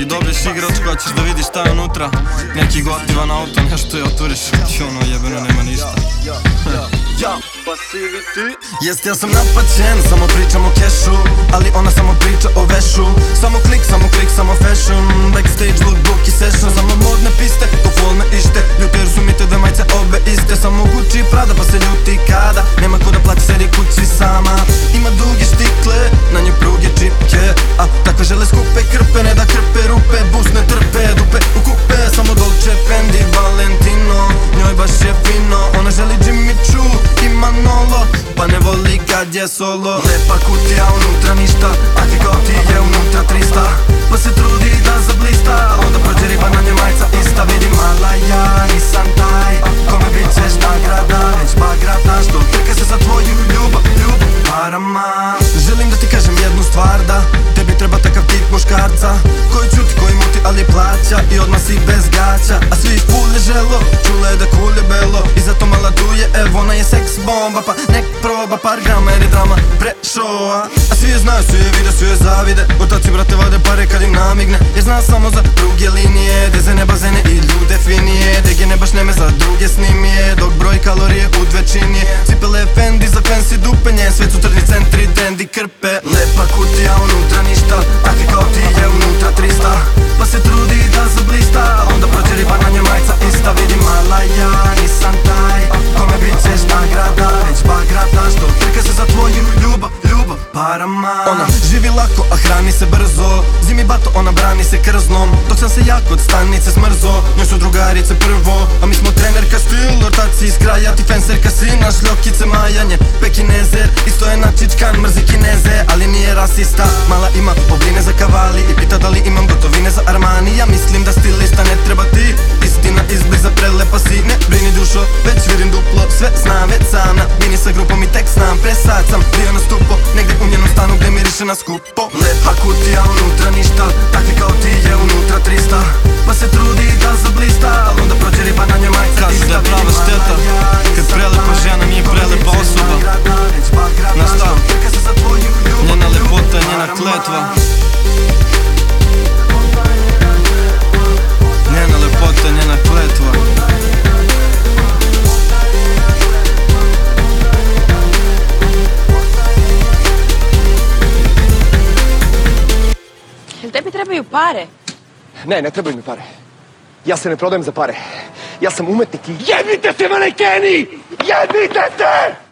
I dobiješ igračku, a ćeš da vidiš šta je unutra. Neki gotivan auto, nešto je otvoriš. Ti ono jebeno nema ništa. Jest ja sam napaćen, samo pričam o kešu Ali ona samo priča o vešu. Samo klik, samo klik, samo fashion Backstage, lookbook i session. Samo modne piste, ko fol me ište. Ljuti su mi te dve majice obe iste. Samo Gucci i Prada pa se ljuti A takve žele skupe krpe, ne da krpe rupe Bus ne trpe, dupe u kupe Samo Dolce, Fendi, Valentino Njoj baš je fino, ona želi Jimmy Choo i Manolo Pa ne voli kad je solo. Lepa kutija, unutra ništa A ti kao ti je unutra 300 Pa se trudi kažem jednu stvar da Tebi treba takav tip muškarca Koji čuti, koji muti ali plaća I odmah si bez gaća. A svi ih fule želo Čule da kulje belo I zato mala duje Evo ona je seks bomba Pa nek proba par grama jer je drama prešoa A svi je znaju, svi je vide, svi je zavide. Otaci brate vade pare kad im namigne. Jer zna samo za druge linije Dezene bazene i ljude finije. Degene baš neme za druge snimije Dok broj kalorije u dve činije Cipele Fendi za fancy dupenje. Sve su tržni centri, dendi krpe. Lepa kutija, unutra ništa ti kao ti Ona živi lako, a hrani se brzo. Zimi bato, ona brani se krznom. Dok sam se jako od stanice smrzo Njoj su drugarice prvo. A mi smo trenerka stil, ortaci iz kraja Ti fenserka si naš ljokice majanje. Pekinezer, isto je načičkan Mrzi kineze, ali nije rasista. Mala ima obline za kavali I pita da li imam gotovine za Armani. Ja mislim da stilista ne treba ti. Istina izbliza prelepa si Ne brini dušo, već vidim duplo Sve znam već sam na bini sa grupom I tek znam, presad sam na skupo. Lepa kutija, unutra ništa Takvi kao ti je unutra 300 Pa se trudi da zablista Al onda prođe riba na njoj majica Kažu da prava šteta Kad prelepa žena nije prelepa osoba. Na šta? Njena lepota je njena kletva Jel tebi trebaju pare? Ne, ne trebaju mi pare. Ja se ne prodajem za pare. Ja sam umetnik i jebite se manekeni! Jebite se!